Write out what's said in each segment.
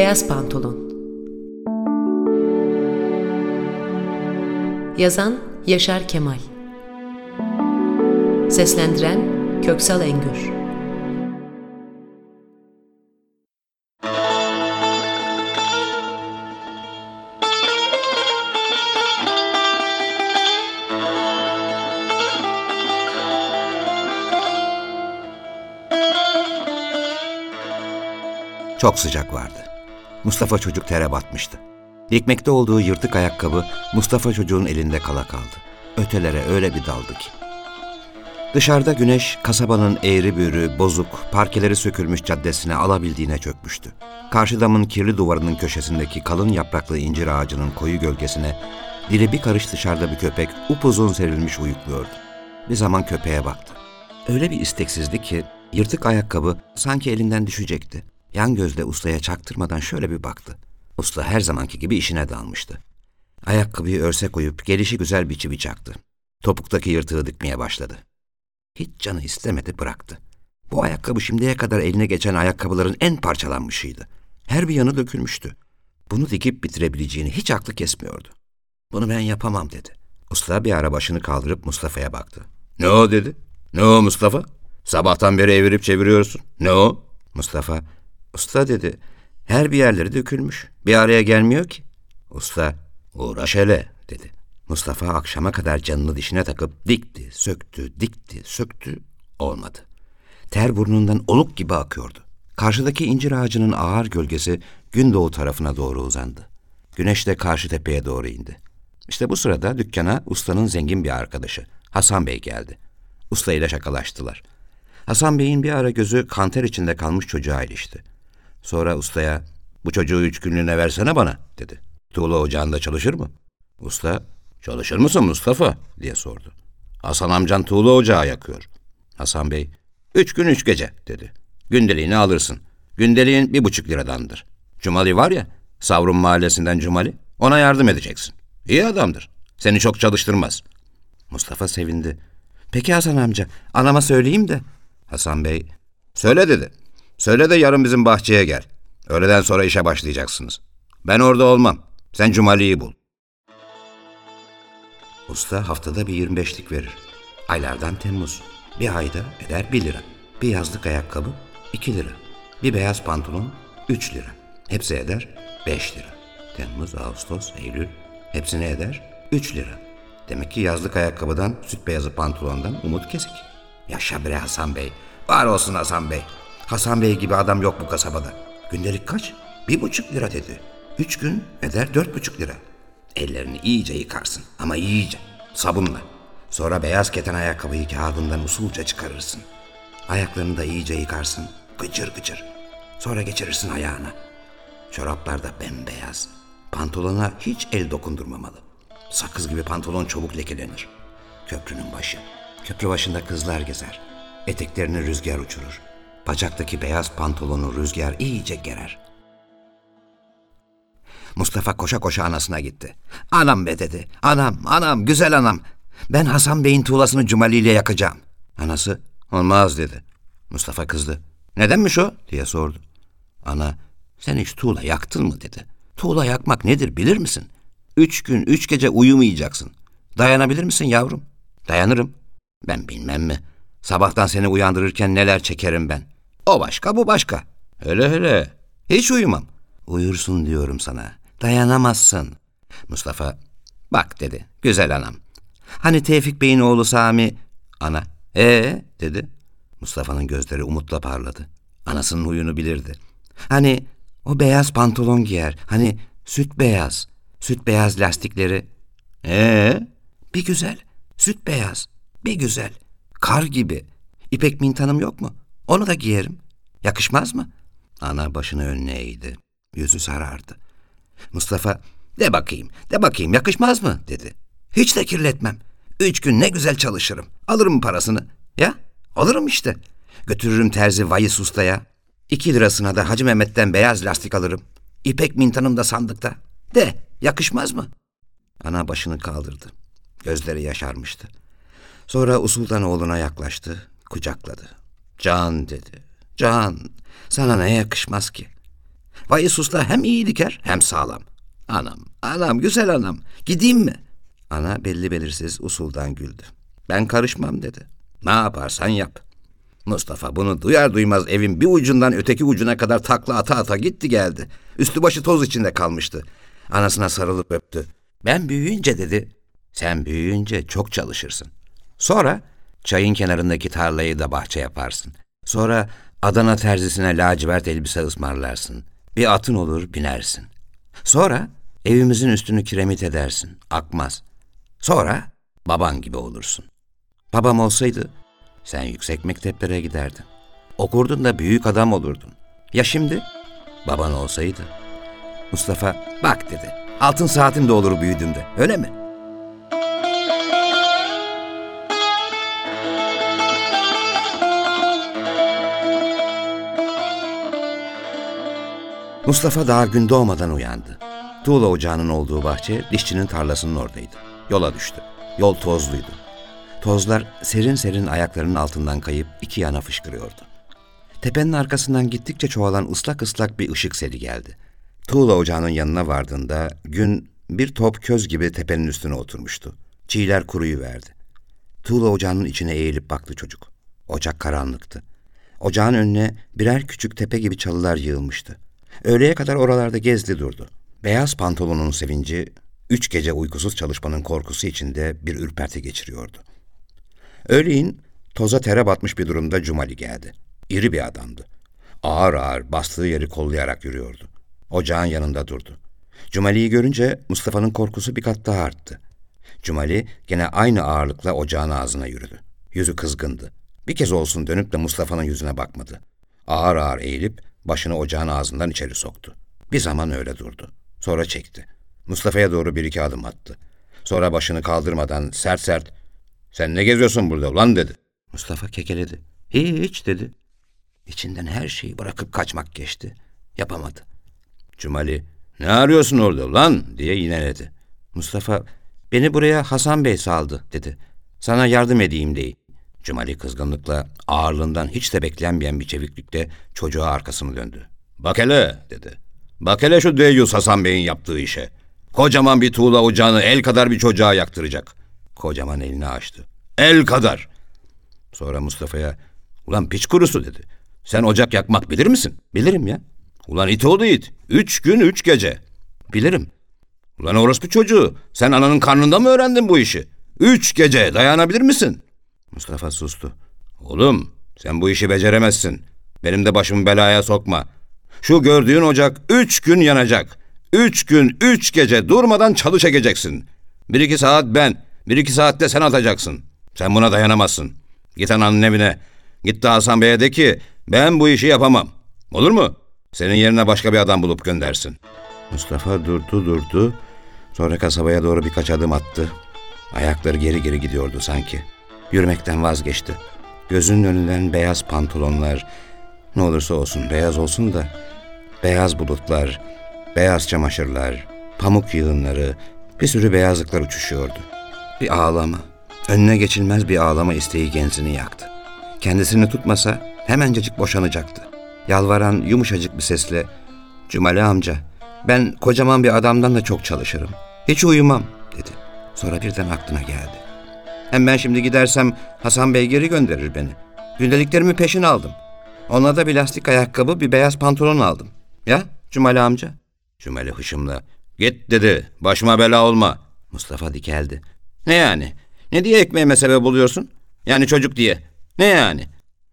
Beyaz Pantolon. Yazan Yaşar Kemal. Seslendiren Köksal Engür. Çok sıcak vardı. Mustafa çocuk tere batmıştı. Dikmekte olduğu yırtık ayakkabı Mustafa çocuğun elinde kala kaldı. Ötelere öyle bir daldı ki. Dışarıda güneş kasabanın eğri büğrü, bozuk, parkeleri sökülmüş caddesine alabildiğine çökmüştü. Karşı damın kirli duvarının köşesindeki kalın yapraklı incir ağacının koyu gölgesine dili bir karış dışarıda bir köpek upuzun serilmiş uyukluyordu. Bir zaman köpeğe baktı. Öyle bir isteksizdi ki yırtık ayakkabı sanki elinden düşecekti. Yan gözle ustaya çaktırmadan şöyle bir baktı. Usta her zamanki gibi işine dalmıştı. Ayakkabıyı örse koyup gelişi güzel bir çivi çaktı. Topuktaki yırtığı dikmeye başladı. Hiç canı istemedi bıraktı. Bu ayakkabı şimdiye kadar eline geçen ayakkabıların en parçalanmışıydı. Her bir yanı dökülmüştü. Bunu dikip bitirebileceğini hiç aklı kesmiyordu. Bunu ben yapamam dedi. Usta bir ara başını kaldırıp Mustafa'ya baktı. Ne o dedi. Ne o Mustafa? Sabahtan beri evirip çeviriyorsun. Ne o? Mustafa Usta dedi, her bir yerleri dökülmüş. Bir araya gelmiyor ki. Usta, uğraş hele dedi. Mustafa akşama kadar canını dişine takıp dikti, söktü, dikti, söktü. Olmadı. Ter burnundan oluk gibi akıyordu. Karşıdaki incir ağacının ağır gölgesi gündoğu tarafına doğru uzandı. Güneş de karşı tepeye doğru indi. İşte bu sırada dükkana ustanın zengin bir arkadaşı Hasan Bey geldi. Usta ile şakalaştılar. Hasan Bey'in bir ara gözü kanter içinde kalmış çocuğa ilişti. Sonra ustaya bu çocuğu üç günlüğüne versene bana dedi. Tuğla ocağında çalışır mı? Usta çalışır mısın Mustafa diye sordu. Hasan amcan tuğla ocağı yakıyor. Hasan Bey üç gün üç gece dedi. Gündeliğini alırsın. Gündeliğin bir buçuk liradandır. Cumali var ya Savrun mahallesinden Cumali ona yardım edeceksin. İyi adamdır. Seni çok çalıştırmaz. Mustafa sevindi. Peki Hasan amca anama söyleyeyim de. Hasan Bey söyle dedi. Söyle de yarın bizim bahçeye gel. Öğleden sonra işe başlayacaksınız. Ben orada olmam. Sen Cumali'yi bul. Usta haftada bir 25'lik verir. Aylardan Temmuz. Bir ayda eder 1 lira. Bir yazlık ayakkabı 2 lira. Bir beyaz pantolon 3 lira. Hepsi eder 5 lira. Temmuz, Ağustos, Eylül hepsini eder 3 lira. Demek ki yazlık ayakkabıdan, süt beyazı pantolondan umut kesik. Yaşa bre Hasan Bey. Var olsun Hasan Bey. Hasan Bey gibi adam yok bu kasabada. Gündelik kaç? Bir buçuk lira dedi. Üç gün eder dört buçuk lira. Ellerini iyice yıkarsın ama iyice. Sabunla. Sonra beyaz keten ayakkabıyı kağıdından usulca çıkarırsın. Ayaklarını da iyice yıkarsın. Gıcır gıcır. Sonra geçirirsin ayağına. Çoraplar da bembeyaz. Pantolona hiç el dokundurmamalı. Sakız gibi pantolon çabuk lekelenir. Köprünün başı. Köprü başında kızlar gezer. Eteklerini rüzgar uçurur. Bacaktaki beyaz pantolonu rüzgar iyice gerer. Mustafa koşa koşa anasına gitti. Anam be dedi. Anam, anam, güzel anam. Ben Hasan Bey'in tuğlasını Cumali ile yakacağım. Anası, olmaz dedi. Mustafa kızdı. Nedenmiş o diye sordu. Ana, sen hiç tuğla yaktın mı dedi. Tuğla yakmak nedir bilir misin? Üç gün, üç gece uyumayacaksın. Dayanabilir misin yavrum? Dayanırım. Ben bilmem mi? Sabahtan seni uyandırırken neler çekerim ben. O başka bu başka. Hele hele. Hiç uyumam. Uyursun diyorum sana. Dayanamazsın. Mustafa bak dedi. Güzel anam. Hani Tevfik Bey'in oğlu Sami? Ana. Ee dedi. Mustafa'nın gözleri umutla parladı. Anasının huyunu bilirdi. Hani o beyaz pantolon giyer. Hani süt beyaz. Süt beyaz lastikleri. Ee? Bir güzel. Süt beyaz. Bir güzel. Kar gibi. İpek mintanım yok mu? Onu da giyerim. Yakışmaz mı? Ana başını önüne eğdi. Yüzü sarardı. Mustafa, de bakayım, de bakayım yakışmaz mı? dedi. Hiç de kirletmem. Üç gün ne güzel çalışırım. Alırım parasını. Ya, alırım işte. Götürürüm terzi Vayis Usta'ya. İki lirasına da Hacı Mehmet'ten beyaz lastik alırım. İpek mintanım da sandıkta. De, yakışmaz mı? Ana başını kaldırdı. Gözleri yaşarmıştı. Sonra usuldan oğluna yaklaştı, kucakladı. Can dedi. Can, sana ne yakışmaz ki? Bayis Usta hem iyi diker hem sağlam. Anam, anam, güzel anam. Gideyim mi? Ana belli belirsiz usuldan güldü. Ben karışmam dedi. Ne yaparsan yap. Mustafa bunu duyar duymaz evin bir ucundan öteki ucuna kadar takla ata ata gitti geldi. Üstü başı toz içinde kalmıştı. Anasına sarılıp öptü. Ben büyüyünce dedi. Sen büyüyünce çok çalışırsın. Sonra çayın kenarındaki tarlayı da bahçe yaparsın. Sonra Adana terzisine lacivert elbise ısmarlarsın. Bir atın olur binersin. Sonra evimizin üstünü kiremit edersin. Akmaz. Sonra baban gibi olursun. Babam olsaydı sen yüksek mekteplere giderdin. Okurdun da büyük adam olurdun. Ya şimdi? Baban olsaydı. Mustafa bak dedi. Altın saatim de olur büyüdüğümde. Öyle mi? Mustafa daha gün doğmadan uyandı. Tuğla ocağının olduğu bahçe dişçinin tarlasının oradaydı. Yola düştü. Yol tozluydu. Tozlar serin serin ayaklarının altından kayıp iki yana fışkırıyordu. Tepenin arkasından gittikçe çoğalan ıslak ıslak bir ışık seli geldi. Tuğla ocağının yanına vardığında gün bir top köz gibi tepenin üstüne oturmuştu. Çiğler kuruyu verdi. Tuğla ocağının içine eğilip baktı çocuk. Ocak karanlıktı. Ocağın önüne birer küçük tepe gibi çalılar yığılmıştı. Öğleye kadar oralarda gezdi durdu. Beyaz pantolonun sevinci, üç gece uykusuz çalışmanın korkusu içinde bir ürperti geçiriyordu. Öğleyin toza tere batmış bir durumda Cumali geldi. İri bir adamdı. Ağır ağır bastığı yeri kollayarak yürüyordu. Ocağın yanında durdu. Cumali'yi görünce Mustafa'nın korkusu bir kat daha arttı. Cumali gene aynı ağırlıkla ocağın ağzına yürüdü. Yüzü kızgındı. Bir kez olsun dönüp de Mustafa'nın yüzüne bakmadı. Ağır ağır eğilip başını ocağın ağzından içeri soktu. Bir zaman öyle durdu. Sonra çekti. Mustafa'ya doğru bir iki adım attı. Sonra başını kaldırmadan sert sert ''Sen ne geziyorsun burada ulan?'' dedi. Mustafa kekeledi. ''Hiç'' dedi. İçinden her şeyi bırakıp kaçmak geçti. Yapamadı. Cumali ''Ne arıyorsun orada ulan?'' diye yineledi. Mustafa ''Beni buraya Hasan Bey saldı'' dedi. ''Sana yardım edeyim değil.'' Cumali kızgınlıkla ağırlığından hiç de beklenmeyen bir çeviklikle çocuğa arkasını döndü. ''Bak hele'' dedi. ''Bak hele şu Deyyus Hasan Bey'in yaptığı işe. Kocaman bir tuğla ocağını el kadar bir çocuğa yaktıracak. Kocaman elini açtı. El kadar. Sonra Mustafa'ya ulan piç kurusu dedi. Sen ocak yakmak bilir misin? Bilirim ya. Ulan it oldu it. Üç gün üç gece. Bilirim. Ulan orospu çocuğu. Sen ananın karnında mı öğrendin bu işi? Üç gece dayanabilir misin? Mustafa sustu. Oğlum sen bu işi beceremezsin. Benim de başımı belaya sokma. Şu gördüğün ocak üç gün yanacak. Üç gün, üç gece durmadan çalış ekeceksin. Bir iki saat ben, bir iki saatte sen atacaksın. Sen buna dayanamazsın. Git ananın evine. Git de Hasan Bey'e de ki ben bu işi yapamam. Olur mu? Senin yerine başka bir adam bulup göndersin. Mustafa durdu durdu. Sonra kasabaya doğru birkaç adım attı. Ayakları geri geri gidiyordu sanki. Yürümekten vazgeçti. Gözünün önünden beyaz pantolonlar, ne olursa olsun beyaz olsun da, beyaz bulutlar, beyaz çamaşırlar, pamuk yığınları, bir sürü beyazlıklar uçuşuyordu. Bir ağlama, önüne geçilmez bir ağlama isteği genzini yaktı. Kendisini tutmasa hemencecik boşanacaktı. Yalvaran yumuşacık bir sesle, Cumali amca, ben kocaman bir adamdan da çok çalışırım. Hiç uyumam, dedi. Sonra birden aklına geldi. Hem ben şimdi gidersem Hasan Bey geri gönderir beni. Gündeliklerimi peşin aldım. Ona da bir lastik ayakkabı, bir beyaz pantolon aldım. Ya Cumali amca? Cumali hışımla. Git dedi, başıma bela olma. Mustafa dikeldi. Ne yani? Ne diye ekmeğime sebep oluyorsun? Yani çocuk diye. Ne yani?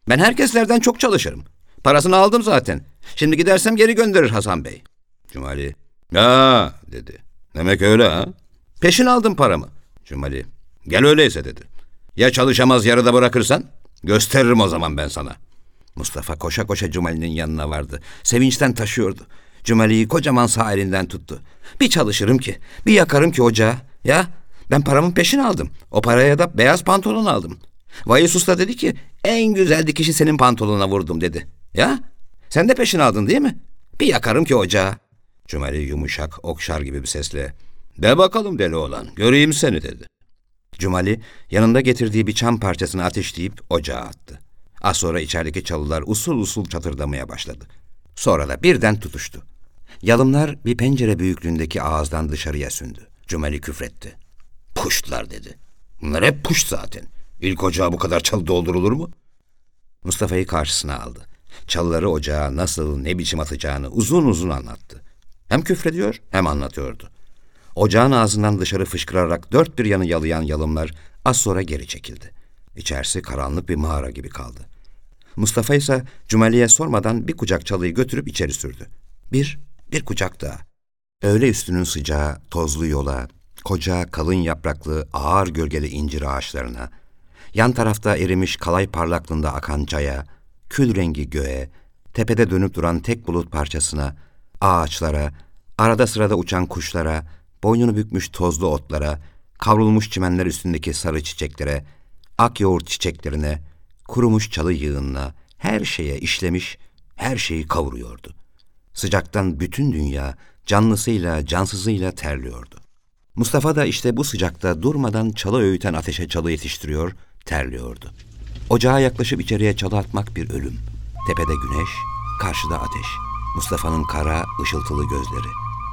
Ben herkeslerden çok çalışırım. Parasını aldım zaten. Şimdi gidersem geri gönderir Hasan Bey. Cumali. Ya dedi. Demek öyle ha? Peşin aldım paramı. Cumali. Gel öyleyse dedi. Ya çalışamaz yarıda bırakırsan? Gösteririm o zaman ben sana. Mustafa koşa koşa Cumali'nin yanına vardı. Sevinçten taşıyordu. Cumali'yi kocaman sağ elinden tuttu. Bir çalışırım ki, bir yakarım ki ocağı. Ya ben paramın peşini aldım. O paraya da beyaz pantolon aldım. Vayis Usta dedi ki en güzel dikişi senin pantolonuna vurdum dedi. Ya sen de peşini aldın değil mi? Bir yakarım ki ocağı. Cumali yumuşak, okşar gibi bir sesle de bakalım deli olan, göreyim seni dedi. Cumali yanında getirdiği bir çam parçasını ateşleyip ocağa attı. Az sonra içerideki çalılar usul usul çatırdamaya başladı. Sonra da birden tutuştu. Yalımlar bir pencere büyüklüğündeki ağızdan dışarıya sündü. Cumali küfretti. Puştlar dedi. Bunlar hep puşt zaten. İlk ocağa bu kadar çalı doldurulur mu? Mustafa'yı karşısına aldı. Çalıları ocağa nasıl, ne biçim atacağını uzun uzun anlattı. Hem küfrediyor hem anlatıyordu. Ocağın ağzından dışarı fışkırarak dört bir yanı yalayan yalımlar az sonra geri çekildi. İçerisi karanlık bir mağara gibi kaldı. Mustafa ise Cumali'ye sormadan bir kucak çalıyı götürüp içeri sürdü. Bir, bir kucak daha. Öğle üstünün sıcağı, tozlu yola, koca kalın yapraklı ağır gölgeli incir ağaçlarına, yan tarafta erimiş kalay parlaklığında akan çaya, kül rengi göğe, tepede dönüp duran tek bulut parçasına, ağaçlara, arada sırada uçan kuşlara, boynunu bükmüş tozlu otlara, kavrulmuş çimenler üstündeki sarı çiçeklere, ak yoğurt çiçeklerine, kurumuş çalı yığınına, her şeye işlemiş, her şeyi kavuruyordu. Sıcaktan bütün dünya canlısıyla, cansızıyla terliyordu. Mustafa da işte bu sıcakta durmadan çalı öğüten ateşe çalı yetiştiriyor, terliyordu. Ocağa yaklaşıp içeriye çalı atmak bir ölüm. Tepede güneş, karşıda ateş. Mustafa'nın kara, ışıltılı gözleri,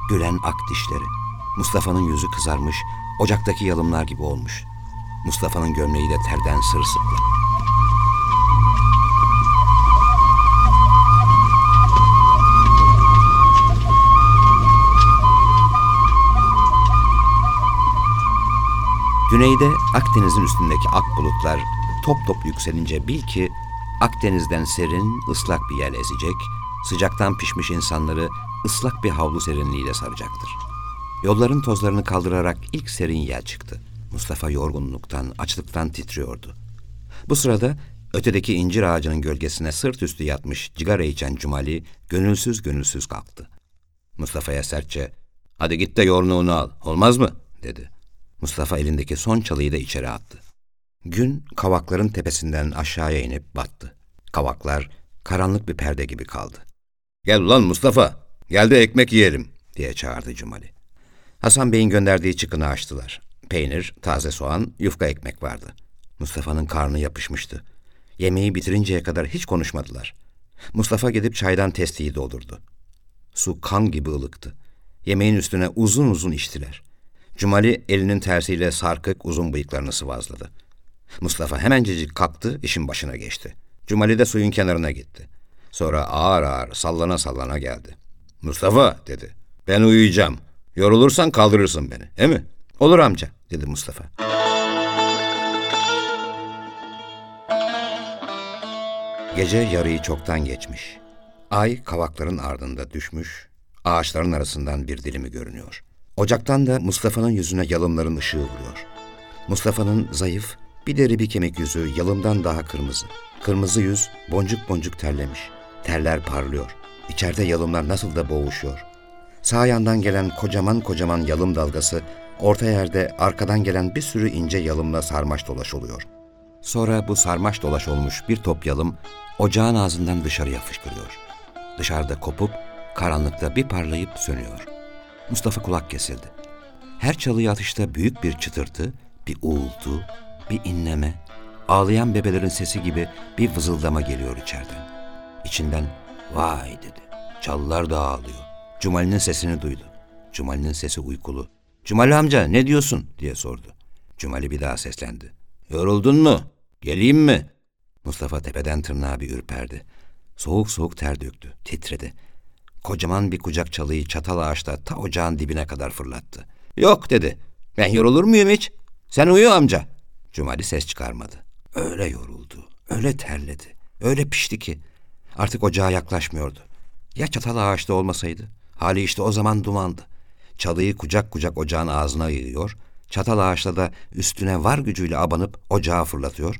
gülen ak dişleri. Mustafa'nın yüzü kızarmış, ocaktaki yalımlar gibi olmuş. Mustafa'nın gömleği de terden sırılsıklam. Güneyde Akdeniz'in üstündeki ak bulutlar top top yükselince bil ki Akdeniz'den serin, ıslak bir yel ezecek, sıcaktan pişmiş insanları ıslak bir havlu serinliğiyle saracaktır. Yolların tozlarını kaldırarak ilk serin yel çıktı. Mustafa yorgunluktan, açlıktan titriyordu. Bu sırada ötedeki incir ağacının gölgesine sırt üstü yatmış cigara içen Cumali gönülsüz gönülsüz kalktı. Mustafa'ya sertçe, hadi git de yorluğunu al, olmaz mı? dedi. Mustafa elindeki son çalıyı da içeri attı. Gün kavakların tepesinden aşağıya inip battı. Kavaklar karanlık bir perde gibi kaldı. Gel ulan Mustafa, gel de ekmek yiyelim diye çağırdı Cumali. Hasan Bey'in gönderdiği çıkını açtılar. Peynir, taze soğan, yufka ekmek vardı. Mustafa'nın karnı yapışmıştı. Yemeği bitirinceye kadar hiç konuşmadılar. Mustafa gidip çaydan testiyi doldurdu. Su kan gibi ılıktı. Yemeğin üstüne uzun uzun içtiler. Cumali elinin tersiyle sarkık uzun bıyıklarını sıvazladı. Mustafa hemencecik kalktı, işin başına geçti. Cumali de suyun kenarına gitti. Sonra ağır ağır sallana sallana geldi. Mustafa dedi, ben uyuyacağım. Yorulursan kaldırırsın beni, he mi? Olur amca, dedi Mustafa. Gece yarıyı çoktan geçmiş. Ay kavakların ardında düşmüş, ağaçların arasından bir dilimi görünüyor. Ocaktan da Mustafa'nın yüzüne yalımların ışığı vuruyor. Mustafa'nın zayıf, bir deri bir kemik yüzü yalımdan daha kırmızı. Kırmızı yüz boncuk boncuk terlemiş. Terler parlıyor. İçeride yalımlar nasıl da boğuşuyor. Sağ yandan gelen kocaman kocaman yalım dalgası orta yerde arkadan gelen bir sürü ince yalımla sarmaş dolaş oluyor. Sonra bu sarmaş dolaş olmuş bir top yalım ocağın ağzından dışarıya fışkırıyor. Dışarıda kopup karanlıkta bir parlayıp sönüyor. Mustafa kulak kesildi. Her çalıya atışta büyük bir çıtırtı, bir uğultu, bir inleme, ağlayan bebelerin sesi gibi bir vızıldama geliyor içeriden. İçinden vay dedi. Çalılar da ağlıyor. Cumali'nin sesini duydu. Cumali'nin sesi uykulu. Cumali amca ne diyorsun diye sordu. Cumali bir daha seslendi. Yoruldun mu? Geleyim mi? Mustafa tepeden tırnağa bir ürperdi. Soğuk soğuk ter döktü, titredi. Kocaman bir kucak çalıyı çatal ağaçta ta ocağın dibine kadar fırlattı. Yok dedi. Ben yorulur muyum hiç? Sen uyu amca. Cumali ses çıkarmadı. Öyle yoruldu, öyle terledi, öyle pişti ki. Artık ocağa yaklaşmıyordu. Ya çatal ağaçta olmasaydı? Hali işte o zaman dumandı. Çalıyı kucak kucak ocağın ağzına yığıyor, çatal ağaçla da üstüne var gücüyle abanıp ocağa fırlatıyor.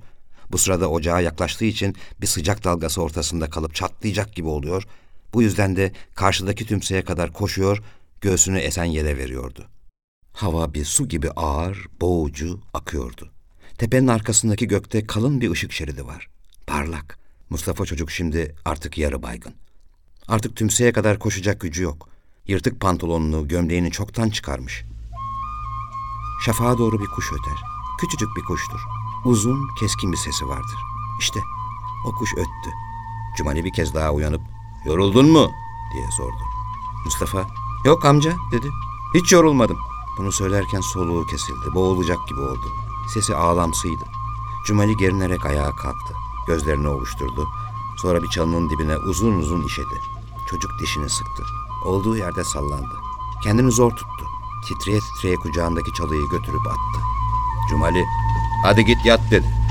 Bu sırada ocağa yaklaştığı için bir sıcak dalgası ortasında kalıp çatlayacak gibi oluyor. Bu yüzden de karşıdaki tümseye kadar koşuyor, göğsünü esen yere veriyordu. Hava bir su gibi ağır, boğucu akıyordu. Tepenin arkasındaki gökte kalın bir ışık şeridi var. Parlak. Mustafa çocuk şimdi artık yarı baygın. Artık tümseye kadar koşacak gücü yok. Yırtık pantolonunu, gömleğini çoktan çıkarmış. Şafağa doğru bir kuş öter. Küçücük bir kuştur. Uzun, keskin bir sesi vardır. İşte o kuş öttü. Cumali bir kez daha uyanıp "Yoruldun mu?" diye sordu. Mustafa, yok amca dedi. Hiç yorulmadım. Bunu söylerken soluğu kesildi, boğulacak gibi oldu. Sesi ağlamsıydı. Cumali gerinerek ayağa kalktı. Gözlerini ovuşturdu. Sonra bir çalının dibine uzun uzun işedi. Çocuk dişini sıktı. Olduğu yerde sallandı. Kendini zor tuttu. Titreye titreye kucağındaki çalıyı götürüp attı. Cumali, hadi git yat dedi.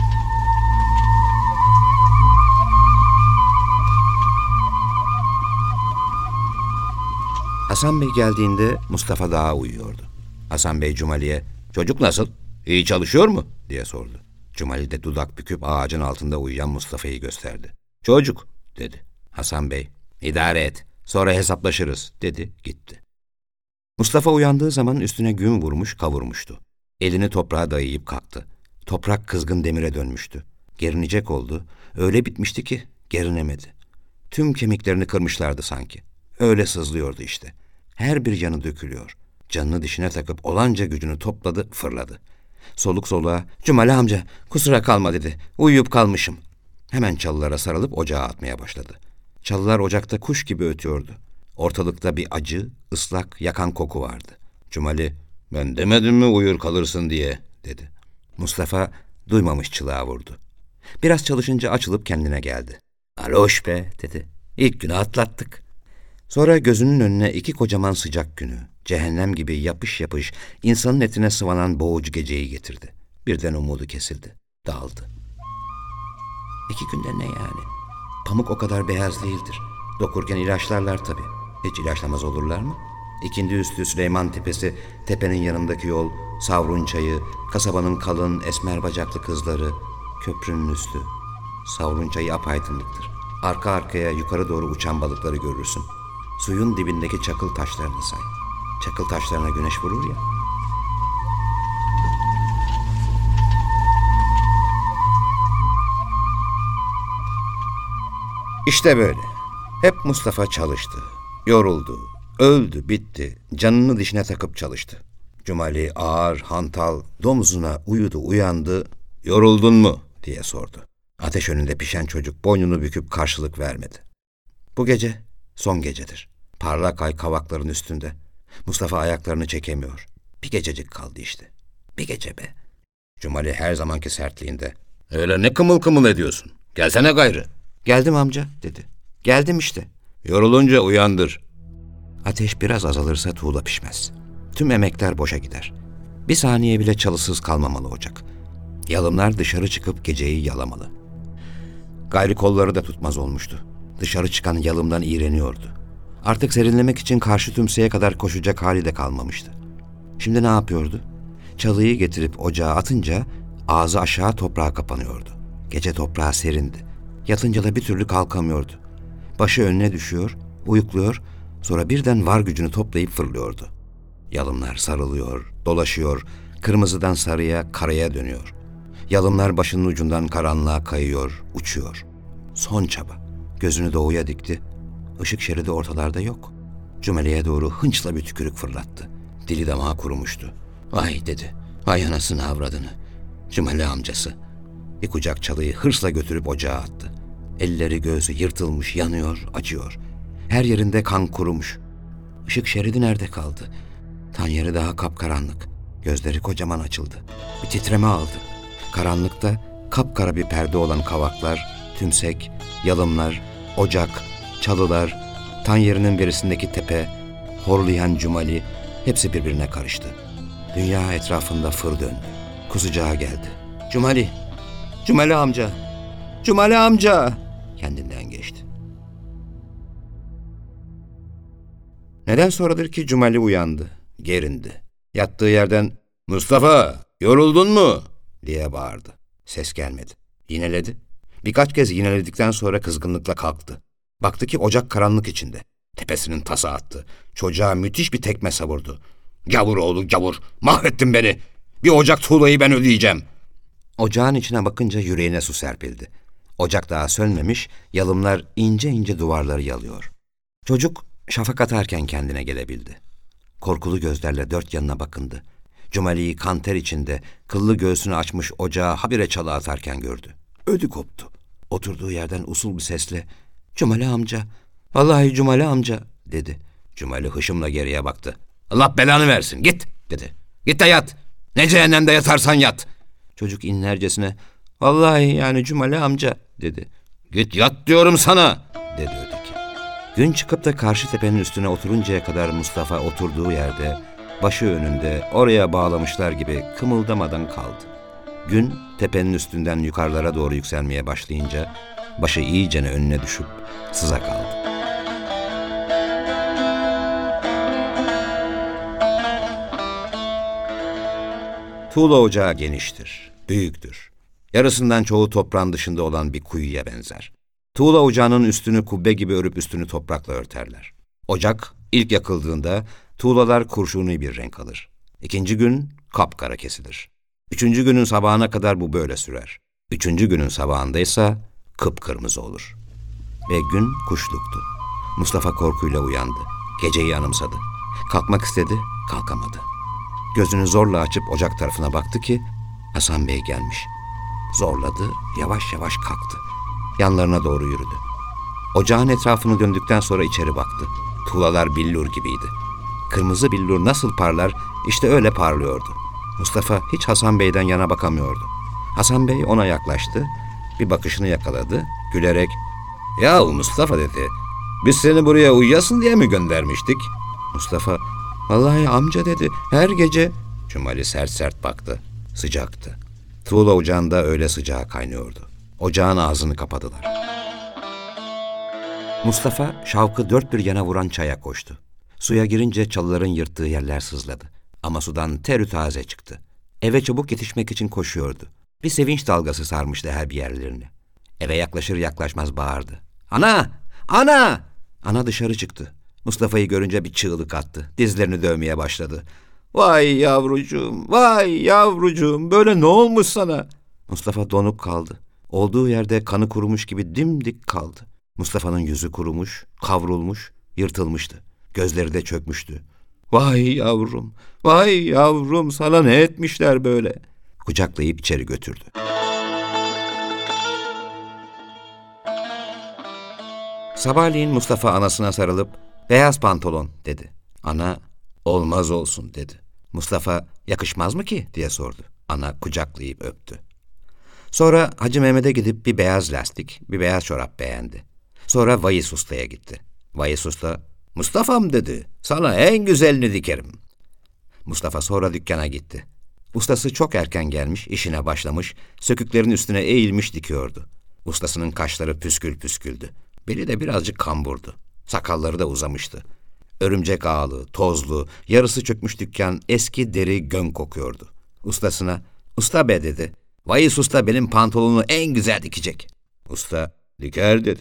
Hasan Bey geldiğinde Mustafa daha uyuyordu. Hasan Bey Cumali'ye çocuk nasıl? İyi çalışıyor mu? diye sordu. Cumali de dudak büküp ağacın altında uyuyan Mustafa'yı gösterdi. Çocuk dedi. Hasan Bey idare et sonra hesaplaşırız dedi gitti. Mustafa uyandığı zaman üstüne gün vurmuş kavurmuştu. Elini toprağa dayayıp kalktı. Toprak kızgın demire dönmüştü. Gerinecek oldu. Öyle bitmişti ki gerinemedi. Tüm kemiklerini kırmışlardı sanki. Öyle sızlıyordu işte. Her bir yanı dökülüyor. Canını dişine takıp olanca gücünü topladı, fırladı. Soluk soluğa, Cumali amca kusura kalma dedi. Uyuyup kalmışım. Hemen çalılara sarılıp ocağa atmaya başladı. Çalılar ocakta kuş gibi ötüyordu. Ortalıkta bir acı, ıslak, yakan koku vardı. Cumali, ben demedim mi uyur kalırsın diye, dedi. Mustafa duymamış çılığa vurdu. Biraz çalışınca açılıp kendine geldi. Aloş be, dedi. İlk günü atlattık. Sonra gözünün önüne iki kocaman sıcak günü, cehennem gibi yapış yapış, insanın etine sıvanan boğucu geceyi getirdi. Birden umudu kesildi, dağıldı. İki günde ne yani? Pamuk o kadar beyaz değildir. Dokurken ilaçlarlar tabii. Hiç ilaçlamaz olurlar mı? İkindi üstü Süleyman Tepesi, tepenin yanındaki yol, Savrun çayı, kasabanın kalın, esmer bacaklı kızları, köprünün üstü. Savrun çayı apaydınlıktır. Arka arkaya yukarı doğru uçan balıkları görürsün. Suyun dibindeki çakıl taşlarını say. Çakıl taşlarına güneş vurur ya. İşte böyle. Hep Mustafa çalıştı. Yoruldu. Öldü, bitti. Canını dişine takıp çalıştı. Cumali ağır, hantal, domzuna uyudu, uyandı. Yoruldun mu? diye sordu. Ateş önünde pişen çocuk boynunu büküp karşılık vermedi. Bu gece son gecedir. Parlak ay kavakların üstünde. Mustafa ayaklarını çekemiyor. Bir gececik kaldı işte. Bir gece be. Cumali her zamanki sertliğinde. Öyle ne kımıl kımıl ediyorsun? Gelsene gayrı. Geldim amca dedi. Geldim işte. Yorulunca uyandır. Ateş biraz azalırsa tuğla pişmez. Tüm emekler boşa gider. Bir saniye bile çalısız kalmamalı ocak. Yalımlar dışarı çıkıp geceyi yalamalı. Gayri kolları da tutmaz olmuştu. Dışarı çıkan yalımdan iğreniyordu. Artık serinlemek için karşı tümseye kadar koşacak hali de kalmamıştı. Şimdi ne yapıyordu? Çalıyı getirip ocağa atınca ağzı aşağı toprağa kapanıyordu. Gece toprağı serindi. Yatınca da bir türlü kalkamıyordu. Başı önüne düşüyor, uyukluyor, sonra birden var gücünü toplayıp fırlıyordu. Yalımlar sarılıyor, dolaşıyor, kırmızıdan sarıya, karaya dönüyor. Yalımlar başının ucundan karanlığa kayıyor, uçuyor. Son çaba. Gözünü doğuya dikti. Işık şeridi ortalarda yok. Cümele'ye doğru hınçla bir tükürük fırlattı. Dili damağı kurumuştu. Vay dedi. Vay anasını avradını. Cümele amcası. Bir kucak çalıyı hırsla götürüp ocağa attı. Elleri gözü yırtılmış, yanıyor, acıyor. Her yerinde kan kurumuş. Işık şeridi nerede kaldı? Tan yeri daha kapkaranlık. Gözleri kocaman açıldı. Bir titreme aldı. Karanlıkta kapkara bir perde olan kavaklar, tümsek, yalımlar, ocak, çalılar, tan yerinin berisindeki tepe, horlayan cumali hepsi birbirine karıştı. Dünya etrafında fır döndü. Kuzucağa geldi. Cumali, Cumali amca, Cumali amca kendinden geçti. Neden sonradır ki Cumali uyandı, gerindi. Yattığı yerden Mustafa yoruldun mu diye bağırdı. Ses gelmedi. Yineledi. Birkaç kez yineledikten sonra kızgınlıkla kalktı. Baktı ki ocak karanlık içinde. Tepesinin tasa attı. Çocuğa müthiş bir tekme savurdu. Gavur oğlu gavur, mahvettin beni. Bir ocak tuğlayı ben ödeyeceğim. Ocağın içine bakınca yüreğine su serpildi. Ocak daha sönmemiş, yalımlar ince ince duvarları yalıyor. Çocuk şafak atarken kendine gelebildi. Korkulu gözlerle dört yanına bakındı. Cumali'yi kanter içinde, kıllı göğsünü açmış ocağa habire çalı atarken gördü. Ödü koptu. Oturduğu yerden usul bir sesle, Cumali amca, vallahi Cumali amca dedi. Cumali hışımla geriye baktı. Allah belanı versin git dedi. Git de yat. Ne cehennemde yatarsan yat. Çocuk inlercesine vallahi yani Cumali amca dedi. Git yat diyorum sana dedi öteki. Gün çıkıp da karşı tepenin üstüne oturuncaya kadar Mustafa oturduğu yerde başı önünde oraya bağlamışlar gibi kımıldamadan kaldı. Gün tepenin üstünden yukarılara doğru yükselmeye başlayınca başı iyicene önüne düşüp sıza kaldı. Tuğla ocağı geniştir, büyüktür. Yarısından çoğu toprağın dışında olan bir kuyuya benzer. Tuğla ocağının üstünü kubbe gibi örüp üstünü toprakla örterler. Ocak ilk yakıldığında tuğlalar kurşuni bir renk alır. İkinci gün kapkara kesilir. Üçüncü günün sabahına kadar bu böyle sürer. Üçüncü günün sabahında ise kıpkırmızı olur. Ve gün kuşluktu. Mustafa korkuyla uyandı. Geceyi anımsadı. Kalkmak istedi, kalkamadı. Gözünü zorla açıp ocak tarafına baktı ki Hasan Bey gelmiş. Zorladı, yavaş yavaş kalktı. Yanlarına doğru yürüdü. Ocağın etrafını döndükten sonra içeri baktı. Tuğlalar billur gibiydi. Kırmızı billur nasıl parlar, işte öyle parlıyordu. Mustafa hiç Hasan Bey'den yana bakamıyordu. Hasan Bey ona yaklaştı, bir bakışını yakaladı, gülerek ''Yahu Mustafa'' dedi, ''biz seni buraya uyuyasın diye mi göndermiştik?'' Mustafa ''Vallahi amca'' dedi, ''her gece'' Cumali sert sert baktı, sıcaktı. Tuğla ocağında öyle sıcağı kaynıyordu. Ocağın ağzını kapadılar. Mustafa şavkı dört bir yana vuran çaya koştu. Suya girince çalıların yırttığı yerler sızladı. Ama sudan terü taze çıktı. Eve çabuk yetişmek için koşuyordu. Bir sevinç dalgası sarmıştı her bir yerlerini. Eve yaklaşır yaklaşmaz bağırdı. Ana! Ana! Ana dışarı çıktı. Mustafa'yı görünce bir çığlık attı. Dizlerini dövmeye başladı. Vay yavrucuğum, vay yavrucuğum, böyle ne olmuş sana? Mustafa donuk kaldı. Olduğu yerde kanı kurumuş gibi dimdik kaldı. Mustafa'nın yüzü kurumuş, kavrulmuş, yırtılmıştı. Gözleri de çökmüştü. Vay yavrum, vay yavrum sana ne etmişler böyle? Kucaklayıp içeri götürdü. Sabahleyin Mustafa anasına sarılıp beyaz pantolon dedi. Ana olmaz olsun dedi. Mustafa yakışmaz mı ki diye sordu. Ana kucaklayıp öptü. Sonra Hacı Mehmet'e gidip bir beyaz lastik, bir beyaz çorap beğendi. Sonra Vayis Usta'ya gitti. Vayis Usta, Mustafa'm dedi, sana en güzelini dikerim. Mustafa sonra dükkana gitti. Ustası çok erken gelmiş, işine başlamış, söküklerin üstüne eğilmiş dikiyordu. Ustasının kaşları püskül püsküldü. Beli de birazcık kamburdu. Sakalları da uzamıştı. Örümcek ağlı, tozlu, yarısı çökmüş dükkan eski deri gön kokuyordu. Ustasına, usta be dedi. Vayis usta benim pantolonu en güzel dikecek. Usta, diker dedi.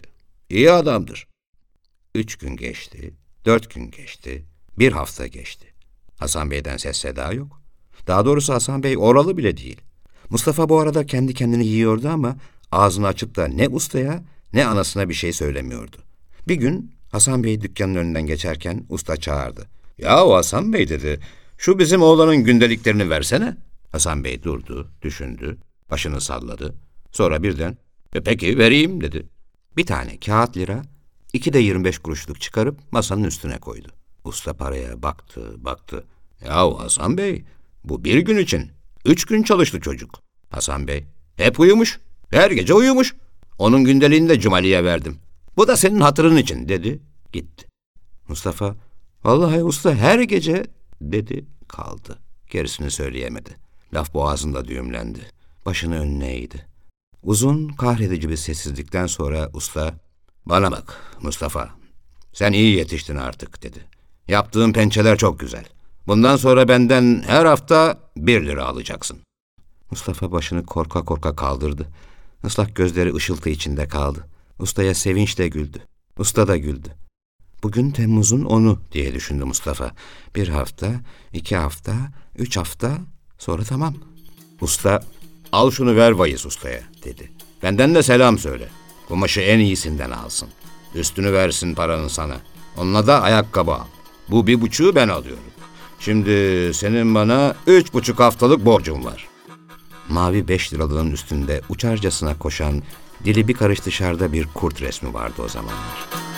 İyi adamdır. Üç gün geçti, dört gün geçti, bir hafta geçti. Hasan Bey'den ses seda yok. Daha doğrusu Hasan Bey oralı bile değil. Mustafa bu arada kendi kendini yiyordu ama ağzını açıp da ne ustaya ne anasına bir şey söylemiyordu. Bir gün Hasan Bey dükkanın önünden geçerken usta çağırdı. Ya Hasan Bey dedi, şu bizim oğlanın gündeliklerini versene. Hasan Bey durdu, düşündü, başını salladı. Sonra birden, e peki vereyim dedi. Bir tane kağıt lira, iki de 25 kuruşluk çıkarıp masanın üstüne koydu. Usta paraya baktı, baktı. Ya Hasan Bey, bu bir gün için. Üç gün çalıştı çocuk. Hasan Bey, hep uyumuş, her gece uyumuş. Onun gündeliğini de Cumali'ye verdim. Bu da senin hatırın için dedi, gitti. Mustafa, vallahi usta her gece dedi, kaldı. Gerisini söyleyemedi. Laf boğazında düğümlendi. Başını önüne eğdi. Uzun, kahredici bir sessizlikten sonra usta, bana bak Mustafa, sen iyi yetiştin artık dedi. Yaptığın pençeler çok güzel. Bundan sonra benden her hafta bir lira alacaksın. Mustafa başını korka korka kaldırdı. Islak gözleri ışıltı içinde kaldı. Ustaya sevinçle güldü. Usta da güldü. Bugün Temmuz'un onu diye düşündü Mustafa. Bir hafta, iki hafta, üç hafta, sonra tamam. Usta, al şunu ver Vayis Usta'ya dedi. Benden de selam söyle. Kumaşı en iyisinden alsın. Üstünü versin paranın sana. Onunla da ayakkabı al. Bu bir buçuğu ben alıyorum. Şimdi senin bana üç buçuk haftalık borcum var. Mavi beş liralığın üstünde uçarcasına koşan, dili bir karış dışarıda bir kurt resmi vardı o zamanlar.